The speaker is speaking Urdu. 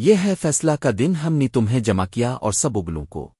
یہ ہے فیصلہ کا دن ہم نے تمہیں جمع کیا اور سب اگلوں کو۔